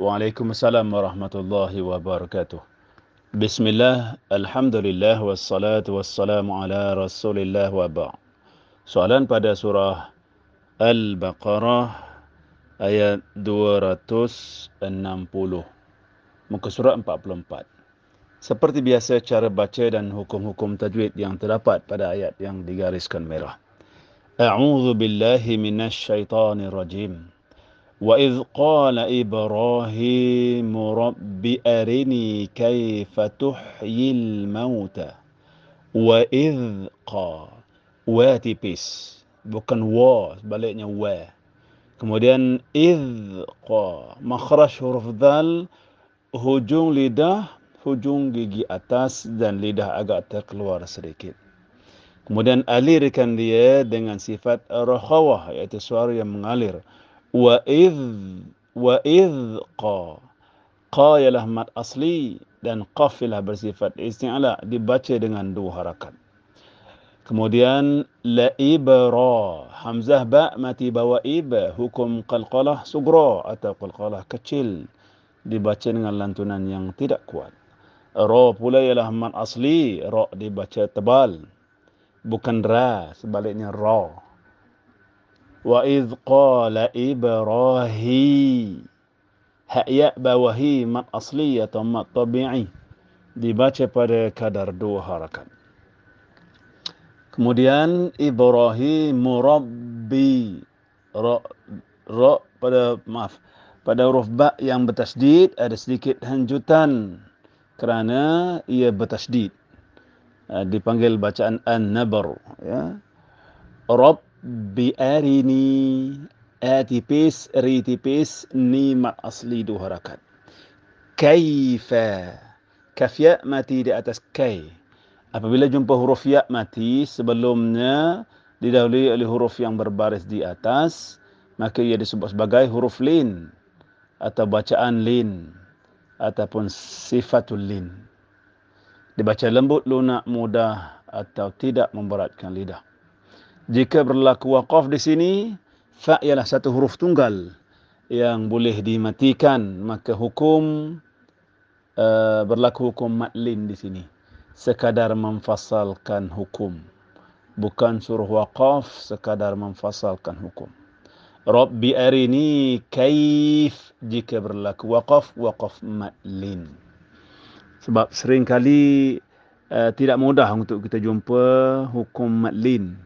Waalaikumsalam warahmatullahi wabarakatuh. Bismillah, Alhamdulillah, wassalatu wassalamu ala rasulillah wa Soalan pada surah Al-Baqarah ayat 260. Muka surat 44. Seperti biasa cara baca dan hukum-hukum tajwid yang terdapat pada ayat yang digariskan merah. A'udzu billahi minasy syaithanir rajim. وإذ قال إبراهيم رب أرني كيف تحيي الموتى وإذ قال wa tipis bukan wa sebaliknya wa kemudian id qa makhraj huruf dal hujung lidah hujung gigi atas dan lidah agak terkeluar sedikit kemudian alirkan dia dengan sifat rakhawah iaitu suara yang mengalir wa id wa qa qa ialah mat asli dan qaf ialah bersifat isti'ala dibaca dengan dua harakat. Kemudian la ibra hamzah ba mati bawa ib hukum qalqalah sugra atau qalqalah kecil dibaca dengan lantunan yang tidak kuat. Ra pula ialah mat asli ra dibaca tebal bukan ra sebaliknya ra wa idh qala ibrahi ha ya bawahi mat asli atau mat tabi'i? Dibaca pada kadar dua harakat. Kemudian ibrahim murabbi ra ra pada maaf pada huruf ba yang bertasdid ada sedikit hanjutan kerana ia bertasdid. Ah, dipanggil bacaan an-nabr ya. Rabb atipis ritipis ni asli dua harakat. Kaifa? Kaf ya mati di atas kai. Apabila jumpa huruf ya mati sebelumnya didahului oleh huruf yang berbaris di atas maka ia disebut sebagai huruf lin atau bacaan lin ataupun sifatul lin. Dibaca lembut lunak mudah atau tidak memberatkan lidah jika berlaku waqaf di sini, fa ialah satu huruf tunggal yang boleh dimatikan, maka hukum uh, berlaku hukum matlin di sini. Sekadar memfasalkan hukum. Bukan suruh waqaf, sekadar memfasalkan hukum. Rabbi arini kaif jika berlaku waqaf, waqaf matlin. Sebab seringkali uh, tidak mudah untuk kita jumpa hukum matlin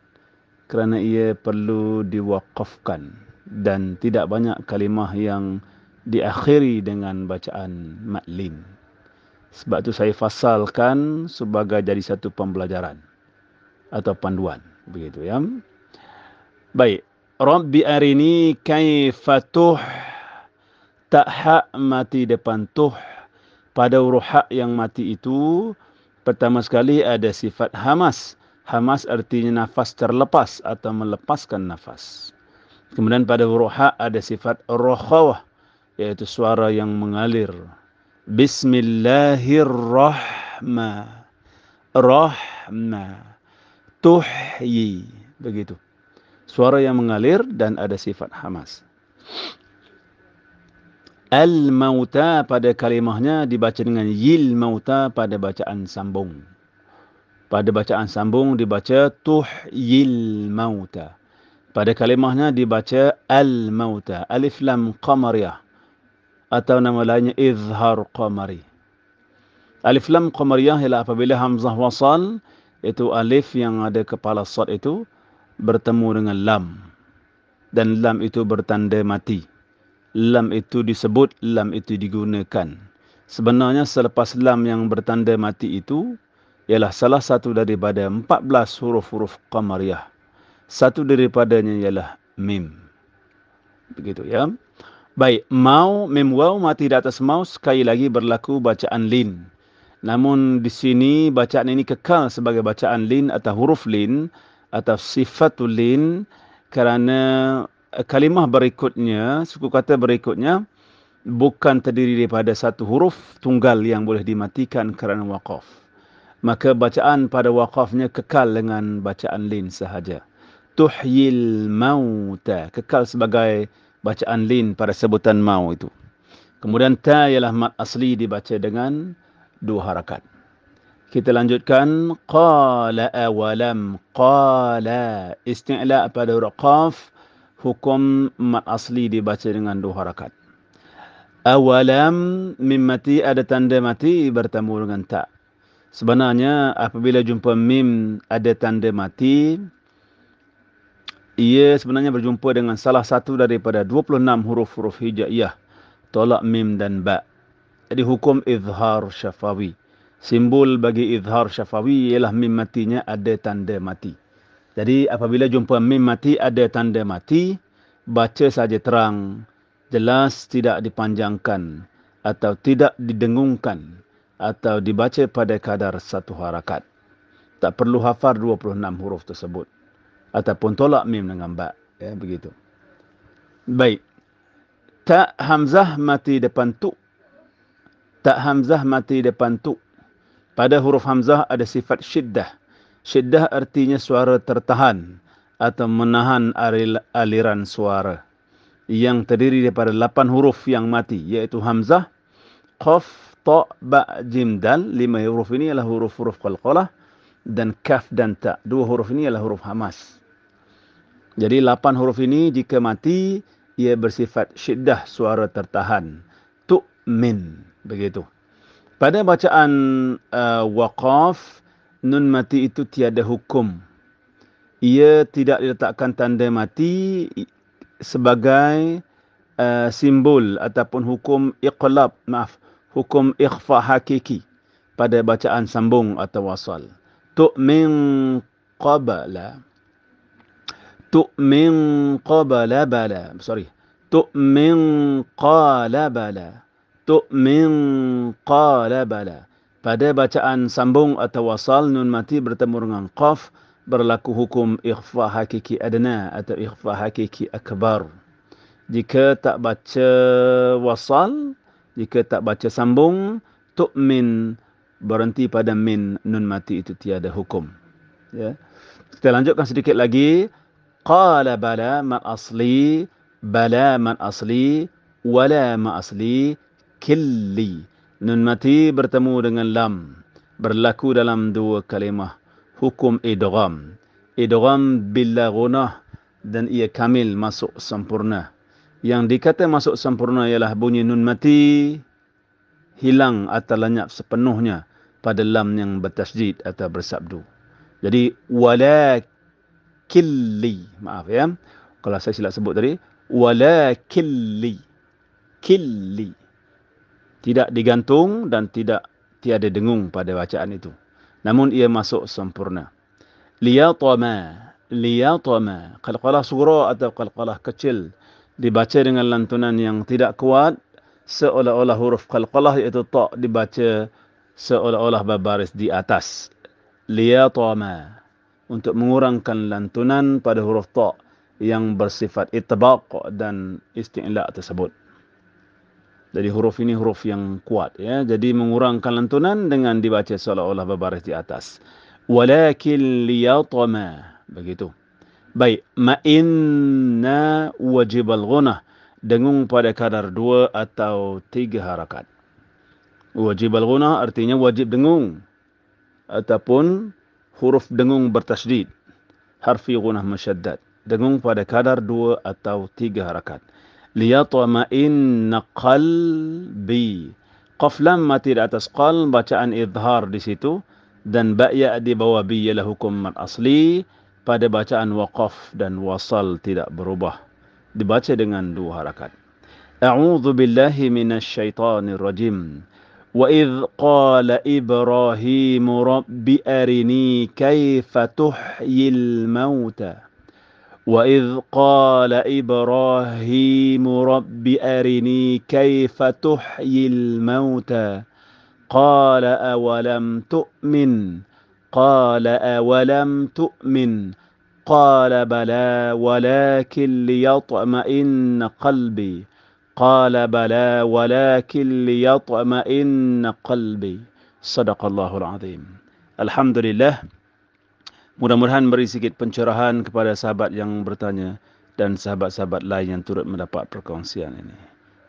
kerana ia perlu diwakafkan dan tidak banyak kalimah yang diakhiri dengan bacaan matlin. Sebab itu saya fasalkan sebagai jadi satu pembelajaran atau panduan. Begitu ya. Baik. Rabbi arini kaifatuh tak mati depan tuh pada huruf yang mati itu pertama sekali ada sifat hamas Hamas artinya nafas terlepas atau melepaskan nafas. Kemudian pada huruf ha ada sifat rohawah yaitu suara yang mengalir. Bismillahirrahmanirrahim. Rahma. Tuhyi. Begitu. Suara yang mengalir dan ada sifat hamas. Al-mauta pada kalimahnya dibaca dengan yil mauta pada bacaan sambung pada bacaan sambung dibaca tuhyil mauta. Pada kalimahnya dibaca al mauta. Alif lam qamariyah. Atau nama lainnya izhar qamari. Alif lam qamariyah ialah apabila hamzah wasal. Itu alif yang ada kepala sad itu. Bertemu dengan lam. Dan lam itu bertanda mati. Lam itu disebut, lam itu digunakan. Sebenarnya selepas lam yang bertanda mati itu ialah salah satu daripada 14 huruf-huruf qamariyah. Satu daripadanya ialah mim. Begitu ya. Baik, mau mim waw mati di atas mau sekali lagi berlaku bacaan lin. Namun di sini bacaan ini kekal sebagai bacaan lin atau huruf lin atau sifatul lin kerana kalimah berikutnya, suku kata berikutnya bukan terdiri daripada satu huruf tunggal yang boleh dimatikan kerana waqaf maka bacaan pada waqafnya kekal dengan bacaan lin sahaja. Tuhyil mauta. Kekal sebagai bacaan lin pada sebutan mau itu. Kemudian ta ialah mat asli dibaca dengan dua harakat. Kita lanjutkan qala awalam qala isti'la pada huruf qaf hukum mat asli dibaca dengan dua harakat. Awalam mim mati ada tanda mati bertemu dengan ta. Sebenarnya apabila jumpa mim ada tanda mati ia sebenarnya berjumpa dengan salah satu daripada 26 huruf-huruf hijaiyah tolak mim dan ba. Jadi hukum izhar syafawi. Simbol bagi izhar syafawi ialah mim matinya ada tanda mati. Jadi apabila jumpa mim mati ada tanda mati, baca saja terang, jelas tidak dipanjangkan atau tidak didengungkan atau dibaca pada kadar satu harakat. Tak perlu hafal 26 huruf tersebut. Ataupun tolak mim dengan ba. Ya, begitu. Baik tak hamzah mati depan tu. Tak hamzah mati depan tu. Pada huruf hamzah ada sifat syiddah. Syiddah artinya suara tertahan atau menahan aliran suara yang terdiri daripada lapan huruf yang mati iaitu hamzah, qaf, ta, ba, jim, dal. Lima huruf ini adalah huruf-huruf qalqalah dan kaf dan ta. Dua huruf ini adalah huruf hamas. Jadi lapan huruf ini jika mati ia bersifat syiddah suara tertahan. Tu'min. Begitu. Pada bacaan uh, waqaf, nun mati itu tiada hukum. Ia tidak diletakkan tanda mati sebagai uh, simbol ataupun hukum iqlab, maaf, hukum ikhfa hakiki pada bacaan sambung atau wasal. Tu'min qabala tu'min qabala bala. Sorry. Tu'min qala bala. Tu'min qala bala. Pada bacaan sambung atau wasal nun mati bertemu dengan qaf berlaku hukum ikhfa hakiki adna atau ikhfa hakiki akbar. Jika tak baca wasal, jika tak baca sambung, tu'min berhenti pada min nun mati itu tiada hukum. Ya. Kita lanjutkan sedikit lagi. Qala bala man asli bala man asli wala ma asli killi nun mati bertemu dengan lam berlaku dalam dua kalimah hukum idgham idgham bila gunah dan ia kamil masuk sempurna yang dikata masuk sempurna ialah bunyi nun mati hilang atau lenyap sepenuhnya pada lam yang bertasjid atau bersabdu jadi walakin killi. Maaf ya. Kalau saya silap sebut tadi. Wala killi. Tidak digantung dan tidak tiada dengung pada bacaan itu. Namun ia masuk sempurna. Liyatama. Liyatama. Qalqalah surah atau qalqalah kecil. Dibaca dengan lantunan yang tidak kuat. Seolah-olah huruf qalqalah iaitu tak dibaca seolah-olah berbaris di atas. Liyatama untuk mengurangkan lantunan pada huruf ta yang bersifat itbaq dan isti'la tersebut. Jadi huruf ini huruf yang kuat ya. Jadi mengurangkan lantunan dengan dibaca seolah-olah berbaris di atas. Walakin liyatama. Begitu. Baik, ma inna wajib al-ghunah dengung pada kadar dua atau tiga harakat. Wajib al-ghunah artinya wajib dengung ataupun huruf dengung bertasydid. Harfi gunah masyaddad. Dengung pada kadar dua atau tiga harakat. Liyatma'inna qalbi. Qaf lam mati di atas qal. Bacaan idhar di situ. Dan ba'ya di bawah bi ialah hukum asli pada bacaan waqaf dan wasal tidak berubah. Dibaca dengan dua harakat. A'udzu billahi minasy rajim. Wa idz qala ibrahim rabbi arini kaifa tuhyil mauta. Wa idz qala ibrahim rabbi arini kaifa tuhyil mauta. Qala awalam tu'min? قال أولم تؤمن قال بلى ولكن ليطمئن قلبي قال بلى ولكن ليطمئن قلبي صدق الله العظيم الحمد لله mudah-mudahan beri sedikit pencerahan kepada sahabat yang bertanya dan sahabat-sahabat lain yang turut mendapat perkongsian ini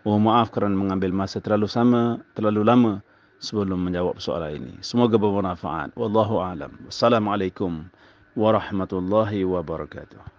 Mohon maaf kerana mengambil masa terlalu sama, terlalu lama sebelum menjawab soalan ini. Semoga bermanfaat. Wallahu a'lam. Wassalamualaikum warahmatullahi wabarakatuh.